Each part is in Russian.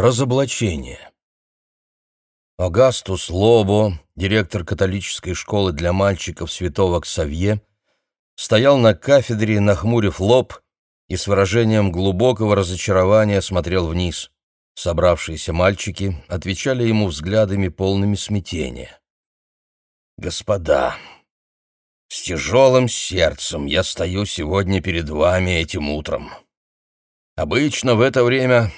Разоблачение. Агастус Лобо, директор католической школы для мальчиков святого Ксавье, стоял на кафедре, нахмурив лоб, и с выражением глубокого разочарования смотрел вниз. Собравшиеся мальчики отвечали ему взглядами полными смятения. «Господа, с тяжелым сердцем я стою сегодня перед вами этим утром. Обычно в это время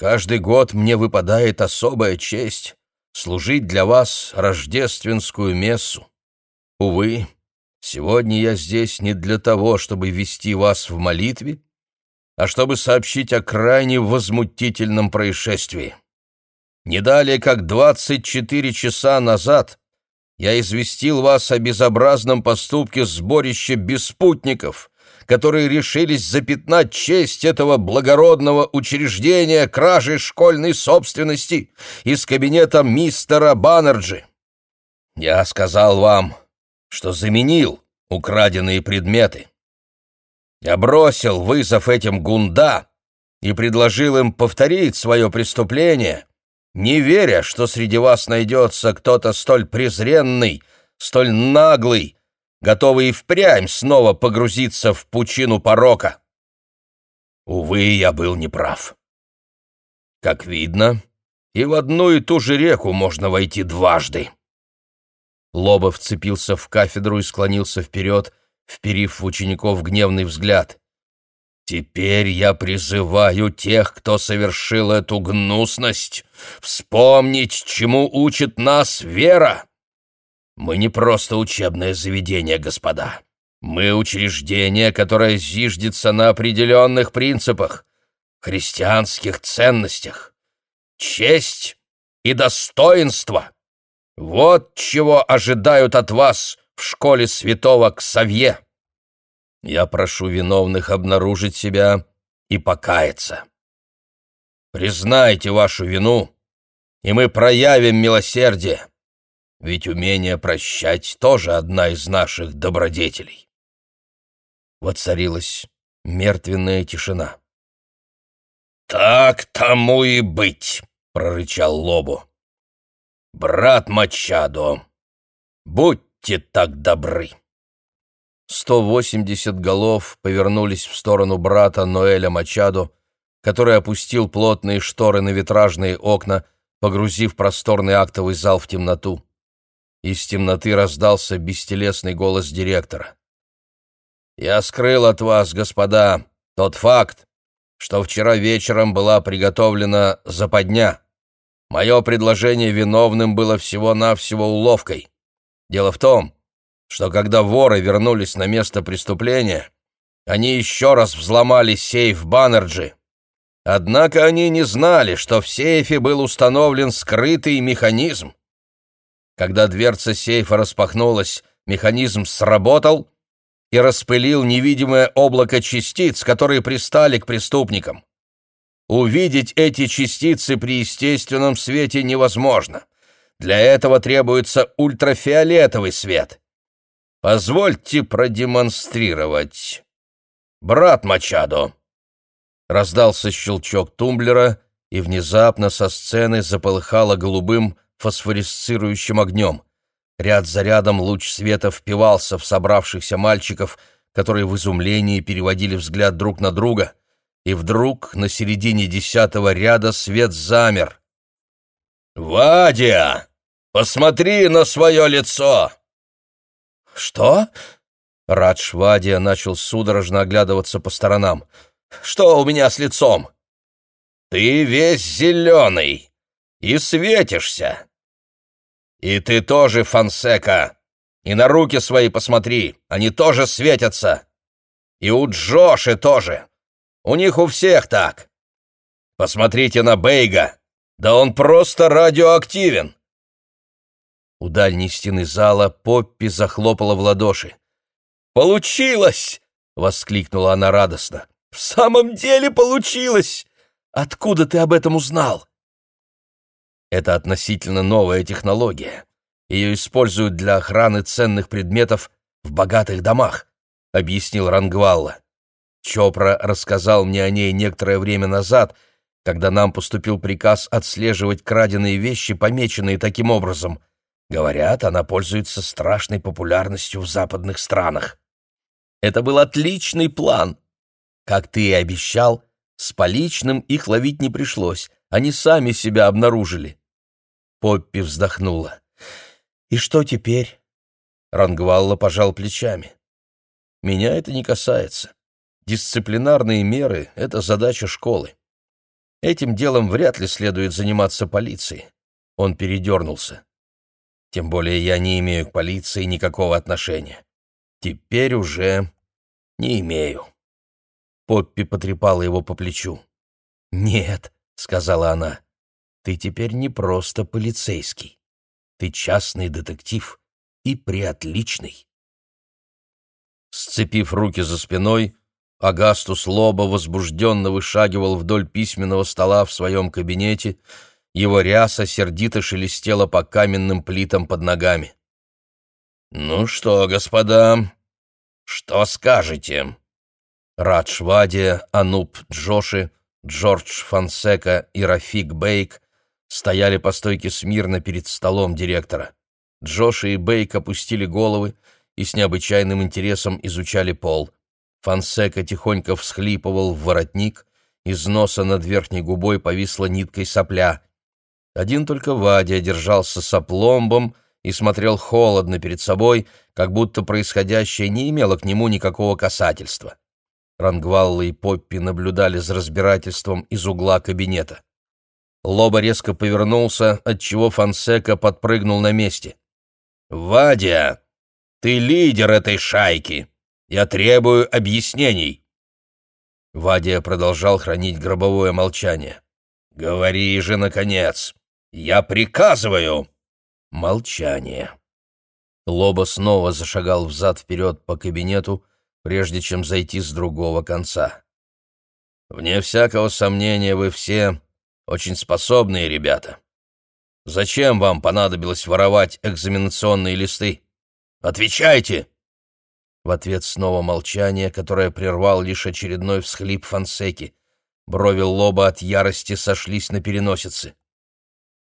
Каждый год мне выпадает особая честь служить для вас рождественскую мессу. Увы, сегодня я здесь не для того, чтобы вести вас в молитве, а чтобы сообщить о крайне возмутительном происшествии. Не далее, как 24 часа назад я известил вас о безобразном поступке сборища беспутников, которые решились запятнать честь этого благородного учреждения кражей школьной собственности из кабинета мистера Баннерджи. Я сказал вам, что заменил украденные предметы. Я бросил вызов этим гунда и предложил им повторить свое преступление, не веря, что среди вас найдется кто-то столь презренный, столь наглый, готовый и впрямь снова погрузиться в пучину порока. Увы, я был неправ. Как видно, и в одну и ту же реку можно войти дважды. Лобов вцепился в кафедру и склонился вперед, вперив в учеников гневный взгляд. «Теперь я призываю тех, кто совершил эту гнусность, вспомнить, чему учит нас вера. Мы не просто учебное заведение, господа. Мы учреждение, которое зиждется на определенных принципах, христианских ценностях. Честь и достоинство. Вот чего ожидают от вас в школе святого Ксавье. Я прошу виновных обнаружить себя и покаяться. Признайте вашу вину, и мы проявим милосердие. Ведь умение прощать тоже одна из наших добродетелей. Воцарилась мертвенная тишина. «Так тому и быть!» — прорычал Лобу. «Брат Мачадо, будьте так добры!» Сто восемьдесят голов повернулись в сторону брата Ноэля Мачадо, который опустил плотные шторы на витражные окна, погрузив просторный актовый зал в темноту. Из темноты раздался бестелесный голос директора. «Я скрыл от вас, господа, тот факт, что вчера вечером была приготовлена западня. Мое предложение виновным было всего-навсего уловкой. Дело в том, что когда воры вернулись на место преступления, они еще раз взломали сейф Баннерджи. Однако они не знали, что в сейфе был установлен скрытый механизм, когда дверца сейфа распахнулась, механизм сработал и распылил невидимое облако частиц, которые пристали к преступникам. Увидеть эти частицы при естественном свете невозможно. Для этого требуется ультрафиолетовый свет. Позвольте продемонстрировать. Брат Мачадо. Раздался щелчок тумблера, и внезапно со сцены заполыхало голубым фосфорисцирующим огнем. Ряд за рядом луч света впивался в собравшихся мальчиков, которые в изумлении переводили взгляд друг на друга, и вдруг на середине десятого ряда свет замер. «Вадя, посмотри на свое лицо!» «Что?» Радж Вадия начал судорожно оглядываться по сторонам. «Что у меня с лицом?» «Ты весь зеленый и светишься. «И ты тоже, Фансека! И на руки свои посмотри, они тоже светятся! И у Джоши тоже! У них у всех так! Посмотрите на Бейга! Да он просто радиоактивен!» У дальней стены зала Поппи захлопала в ладоши. «Получилось!» — воскликнула она радостно. «В самом деле получилось! Откуда ты об этом узнал?» Это относительно новая технология. Ее используют для охраны ценных предметов в богатых домах, объяснил Рангвалла. Чопра рассказал мне о ней некоторое время назад, когда нам поступил приказ отслеживать краденые вещи, помеченные таким образом. Говорят, она пользуется страшной популярностью в западных странах. Это был отличный план. Как ты и обещал, с поличным их ловить не пришлось, они сами себя обнаружили. Поппи вздохнула. «И что теперь?» Рангвалла пожал плечами. «Меня это не касается. Дисциплинарные меры — это задача школы. Этим делом вряд ли следует заниматься полицией. Он передернулся. Тем более я не имею к полиции никакого отношения. Теперь уже не имею. Поппи потрепала его по плечу. «Нет», — сказала она, — «ты теперь не просто полицейский. Ты частный детектив и приотличный». Сцепив руки за спиной, Агастус Лоба возбужденно вышагивал вдоль письменного стола в своем кабинете, его ряса сердито шелестела по каменным плитам под ногами. «Ну что, господа, что скажете?» Радж Вадия, Ануб Джоши, Джордж Фансека и Рафик Бейк стояли по стойке смирно перед столом директора. Джоши и Бейк опустили головы и с необычайным интересом изучали пол — Фансека тихонько всхлипывал в воротник, из носа над верхней губой повисла ниткой сопля. Один только Вадя держался сопломбом и смотрел холодно перед собой, как будто происходящее не имело к нему никакого касательства. Рангвалла и Поппи наблюдали за разбирательством из угла кабинета. Лоба резко повернулся, отчего Фансека подпрыгнул на месте. «Вадя, ты лидер этой шайки!» Я требую объяснений!» Вадия продолжал хранить гробовое молчание. «Говори же, наконец! Я приказываю!» Молчание. Лоба снова зашагал взад-вперед по кабинету, прежде чем зайти с другого конца. «Вне всякого сомнения, вы все очень способные ребята. Зачем вам понадобилось воровать экзаменационные листы? Отвечайте!» В ответ снова молчание, которое прервал лишь очередной всхлип Фансеки. Брови лоба от ярости сошлись на переносице.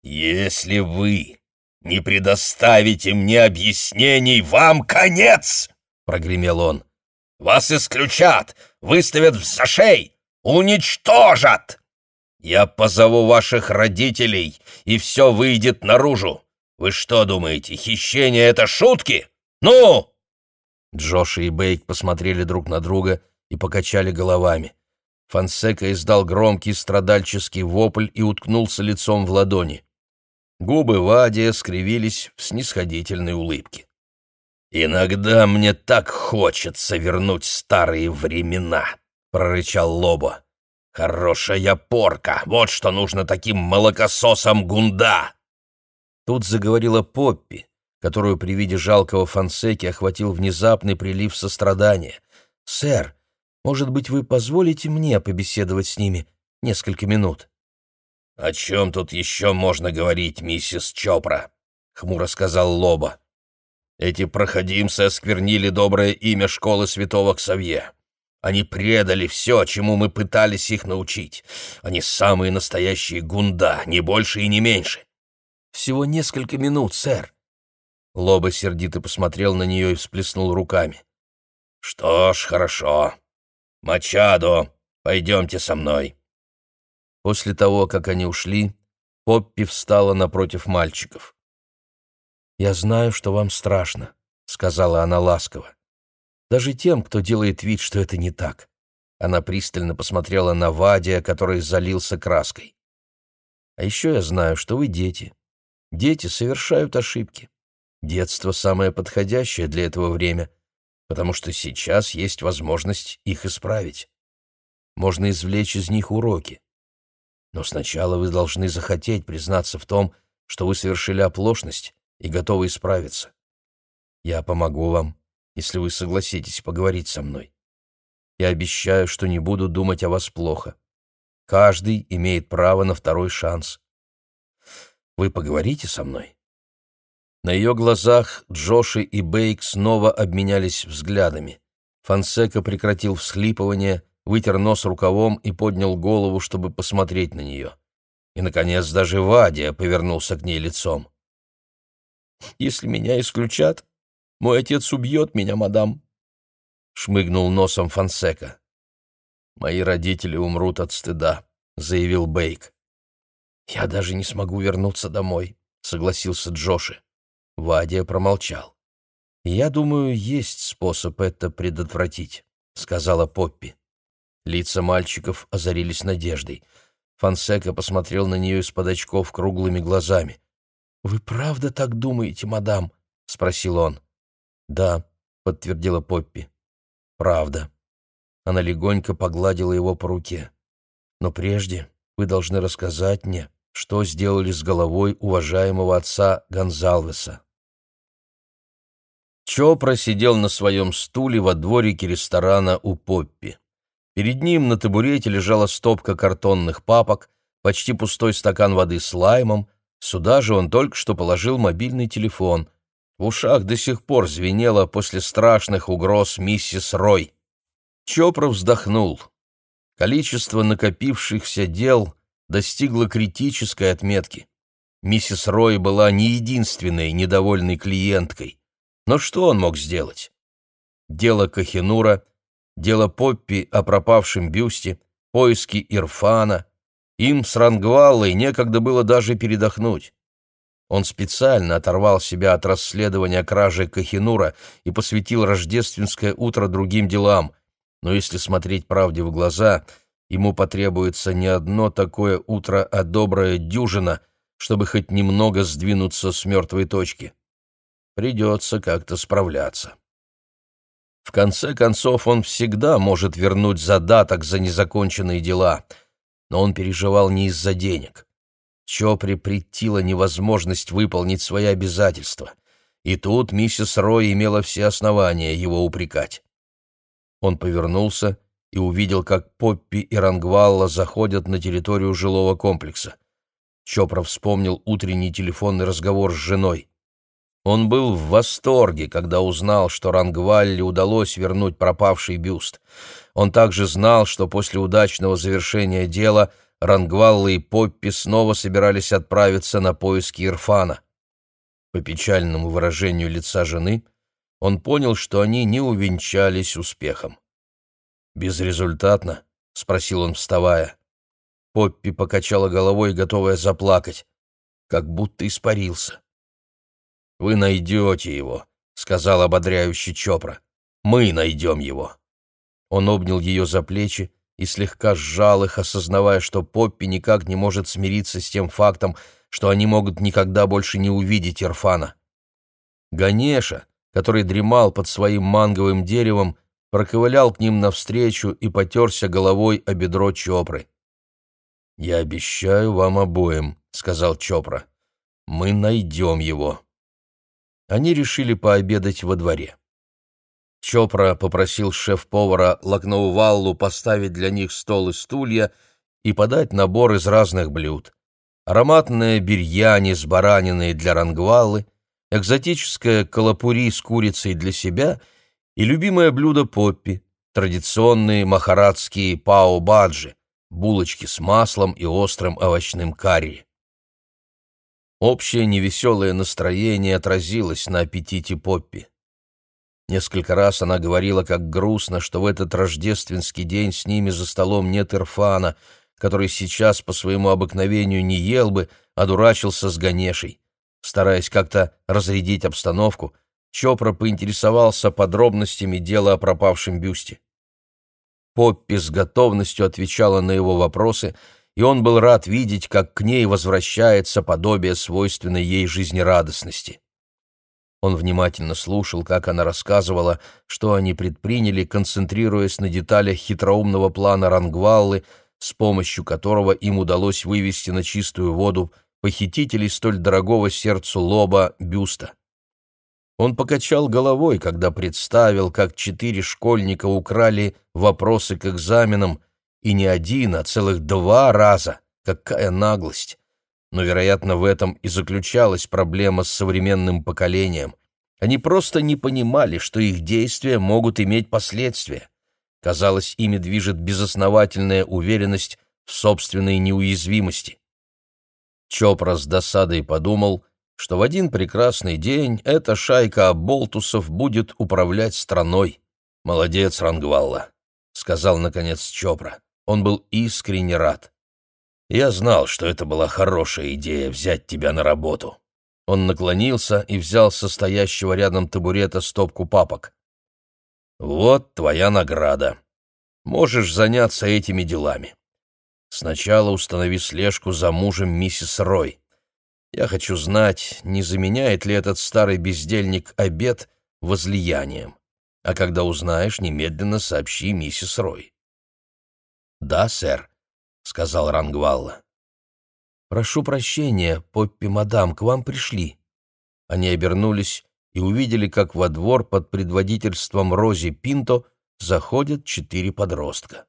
«Если вы не предоставите мне объяснений, вам конец!» — прогремел он. «Вас исключат, выставят в зашей, уничтожат! Я позову ваших родителей, и все выйдет наружу. Вы что думаете, хищение — это шутки? Ну!» Джош и Бейк посмотрели друг на друга и покачали головами. Фансека издал громкий страдальческий вопль и уткнулся лицом в ладони. Губы Вадия скривились в снисходительной улыбке. «Иногда мне так хочется вернуть старые времена», — прорычал Лобо. «Хорошая порка! Вот что нужно таким молокососам гунда!» Тут заговорила Поппи, которую при виде жалкого Фансеки охватил внезапный прилив сострадания. «Сэр, может быть, вы позволите мне побеседовать с ними несколько минут?» «О чем тут еще можно говорить, миссис Чопра?» — хмуро сказал Лоба. «Эти проходимцы осквернили доброе имя школы святого Ксавье. Они предали все, чему мы пытались их научить. Они самые настоящие гунда, не больше и не меньше». «Всего несколько минут, сэр», Лоба сердито посмотрел на нее и всплеснул руками. «Что ж, хорошо. Мачадо, пойдемте со мной». После того, как они ушли, Поппи встала напротив мальчиков. «Я знаю, что вам страшно», — сказала она ласково. «Даже тем, кто делает вид, что это не так». Она пристально посмотрела на Вадия, который залился краской. «А еще я знаю, что вы дети. Дети совершают ошибки. Детство самое подходящее для этого время, потому что сейчас есть возможность их исправить. Можно извлечь из них уроки. Но сначала вы должны захотеть признаться в том, что вы совершили оплошность и готовы исправиться. Я помогу вам, если вы согласитесь поговорить со мной. Я обещаю, что не буду думать о вас плохо. Каждый имеет право на второй шанс. Вы поговорите со мной?» На ее глазах Джоши и Бейк снова обменялись взглядами. Фансека прекратил всхлипывание вытер нос рукавом и поднял голову, чтобы посмотреть на нее. И, наконец, даже Вадия повернулся к ней лицом. «Если меня исключат, мой отец убьет меня, мадам», — шмыгнул носом Фансека. «Мои родители умрут от стыда», — заявил Бейк. «Я даже не смогу вернуться домой», — согласился Джоши. Вадия промолчал. «Я думаю, есть способ это предотвратить», — сказала Поппи. Лица мальчиков озарились надеждой. Фансека посмотрел на нее из-под очков круглыми глазами. «Вы правда так думаете, мадам?» — спросил он. «Да», — подтвердила Поппи. «Правда». Она легонько погладила его по руке. «Но прежде вы должны рассказать мне, что сделали с головой уважаемого отца Гонзалвеса». Чопра сидел на своем стуле во дворике ресторана у Поппи. Перед ним на табурете лежала стопка картонных папок, почти пустой стакан воды с лаймом, сюда же он только что положил мобильный телефон. В ушах до сих пор звенело после страшных угроз миссис Рой. Чопра вздохнул. Количество накопившихся дел достигло критической отметки. Миссис Рой была не единственной недовольной клиенткой. Но что он мог сделать? Дело Кахинура, дело Поппи о пропавшем бюсте, поиски Ирфана. Им с Рангваллой некогда было даже передохнуть. Он специально оторвал себя от расследования кражи Кахинура и посвятил рождественское утро другим делам. Но если смотреть правде в глаза, ему потребуется не одно такое утро, а добрая дюжина, чтобы хоть немного сдвинуться с мертвой точки. Придется как-то справляться. В конце концов, он всегда может вернуть задаток за незаконченные дела, но он переживал не из-за денег. Чопре претила невозможность выполнить свои обязательства, и тут миссис Рой имела все основания его упрекать. Он повернулся и увидел, как Поппи и Рангвалла заходят на территорию жилого комплекса. Чопра вспомнил утренний телефонный разговор с женой. Он был в восторге, когда узнал, что Рангвалле удалось вернуть пропавший бюст. Он также знал, что после удачного завершения дела Рангвалла и Поппи снова собирались отправиться на поиски Ирфана. По печальному выражению лица жены он понял, что они не увенчались успехом. «Безрезультатно?» — спросил он, вставая. Поппи покачала головой, готовая заплакать, как будто испарился. «Вы найдете его», — сказал ободряющий Чопра. «Мы найдем его». Он обнял ее за плечи и слегка сжал их, осознавая, что Поппи никак не может смириться с тем фактом, что они могут никогда больше не увидеть Ирфана. Ганеша, который дремал под своим манговым деревом, проковылял к ним навстречу и потерся головой о бедро Чопры. «Я обещаю вам обоим», — сказал Чопра. «Мы найдем его» они решили пообедать во дворе. Чопра попросил шеф-повара Лакноуваллу поставить для них стол и стулья и подать набор из разных блюд. Ароматное бирьяни с бараниной для рангваллы, экзотическое калапури с курицей для себя и любимое блюдо Поппи, традиционные махарадские пао-баджи, булочки с маслом и острым овощным карри. Общее невеселое настроение отразилось на аппетите Поппи. Несколько раз она говорила, как грустно, что в этот рождественский день с ними за столом нет Ирфана, который сейчас по своему обыкновению не ел бы, а дурачился с Ганешей. Стараясь как-то разрядить обстановку, Чопра поинтересовался подробностями дела о пропавшем бюсте. Поппи с готовностью отвечала на его вопросы — и он был рад видеть, как к ней возвращается подобие свойственной ей жизнерадостности. Он внимательно слушал, как она рассказывала, что они предприняли, концентрируясь на деталях хитроумного плана Рангваллы, с помощью которого им удалось вывести на чистую воду похитителей столь дорогого сердцу лоба бюста. Он покачал головой, когда представил, как четыре школьника украли вопросы к экзаменам, и не один, а целых два раза. Какая наглость! Но, вероятно, в этом и заключалась проблема с современным поколением. Они просто не понимали, что их действия могут иметь последствия. Казалось, ими движет безосновательная уверенность в собственной неуязвимости. Чопра с досадой подумал, что в один прекрасный день эта шайка оболтусов будет управлять страной. «Молодец, Рангвалла», — сказал, наконец, Чопра. Он был искренне рад. «Я знал, что это была хорошая идея взять тебя на работу». Он наклонился и взял со стоящего рядом табурета стопку папок. «Вот твоя награда. Можешь заняться этими делами. Сначала установи слежку за мужем миссис Рой. Я хочу знать, не заменяет ли этот старый бездельник обед возлиянием. А когда узнаешь, немедленно сообщи миссис Рой». «Да, сэр», — сказал Рангвалла. «Прошу прощения, Поппи, мадам, к вам пришли». Они обернулись и увидели, как во двор под предводительством Рози Пинто заходят четыре подростка.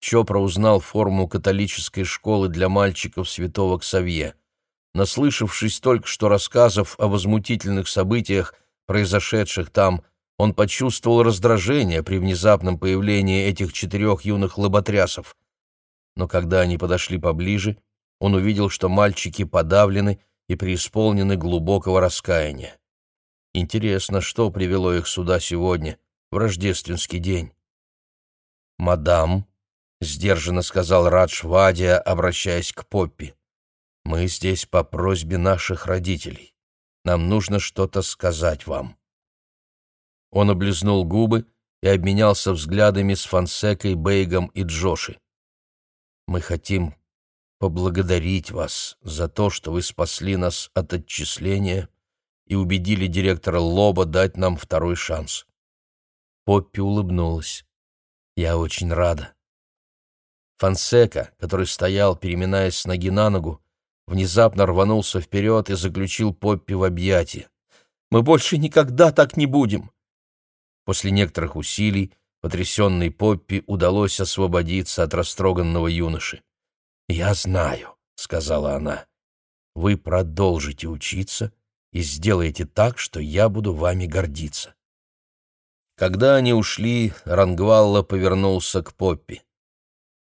Чопра узнал форму католической школы для мальчиков святого Ксавье. Наслышавшись только что рассказов о возмутительных событиях, произошедших там, он почувствовал раздражение при внезапном появлении этих четырех юных лоботрясов. Но когда они подошли поближе, он увидел, что мальчики подавлены и преисполнены глубокого раскаяния. Интересно, что привело их сюда сегодня, в рождественский день. «Мадам», — сдержанно сказал Радж Вадия, обращаясь к Поппи, — «мы здесь по просьбе наших родителей. Нам нужно что-то сказать вам». Он облизнул губы и обменялся взглядами с Фансекой, Бейгом и Джоши. «Мы хотим поблагодарить вас за то, что вы спасли нас от отчисления и убедили директора Лоба дать нам второй шанс. Поппи улыбнулась. «Я очень рада». Фансека, который стоял, переминаясь с ноги на ногу, внезапно рванулся вперед и заключил Поппи в объятия. «Мы больше никогда так не будем!» После некоторых усилий потрясенной Поппи удалось освободиться от растроганного юноши. «Я знаю», — сказала она, — «вы продолжите учиться и сделаете так, что я буду вами гордиться». Когда они ушли, Рангвалла повернулся к Поппи.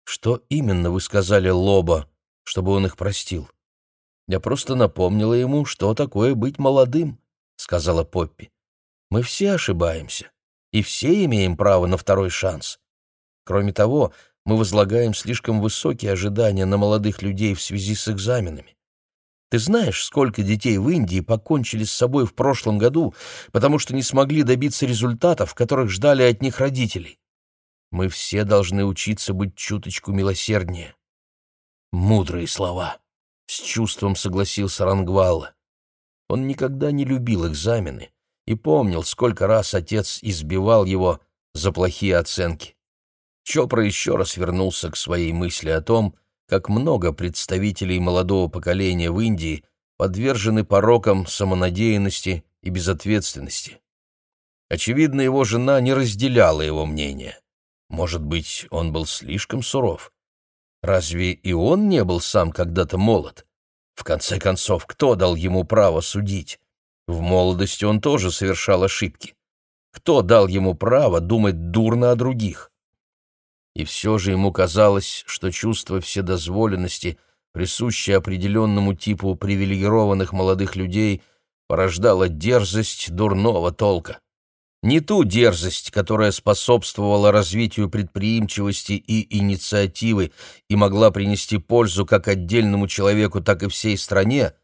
«Что именно вы сказали Лоба, чтобы он их простил?» «Я просто напомнила ему, что такое быть молодым», — сказала Поппи. «Мы все ошибаемся, и все имеем право на второй шанс. Кроме того, мы возлагаем слишком высокие ожидания на молодых людей в связи с экзаменами. Ты знаешь, сколько детей в Индии покончили с собой в прошлом году, потому что не смогли добиться результатов, которых ждали от них родители? Мы все должны учиться быть чуточку милосерднее. Мудрые слова. С чувством согласился Рангвалла. Он никогда не любил экзамены и помнил, сколько раз отец избивал его за плохие оценки. Чопра еще раз вернулся к своей мысли о том, как много представителей молодого поколения в Индии подвержены порокам самонадеянности и безответственности. Очевидно, его жена не разделяла его мнение. Может быть, он был слишком суров? Разве и он не был сам когда-то молод? В конце концов, кто дал ему право судить? В молодости он тоже совершал ошибки. Кто дал ему право думать дурно о других? и все же ему казалось, что чувство вседозволенности, присущее определенному типу привилегированных молодых людей, порождало дерзость дурного толка. Не ту дерзость, которая способствовала развитию предприимчивости и инициативы и могла принести пользу как отдельному человеку, так и всей стране,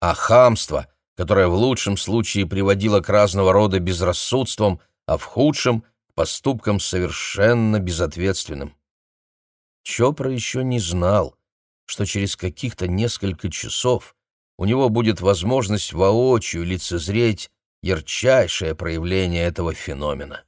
а хамство, которое в лучшем случае приводило к разного рода безрассудствам, а в худшем — поступкам совершенно безответственным. Чопра еще не знал, что через каких-то несколько часов у него будет возможность воочию лицезреть ярчайшее проявление этого феномена.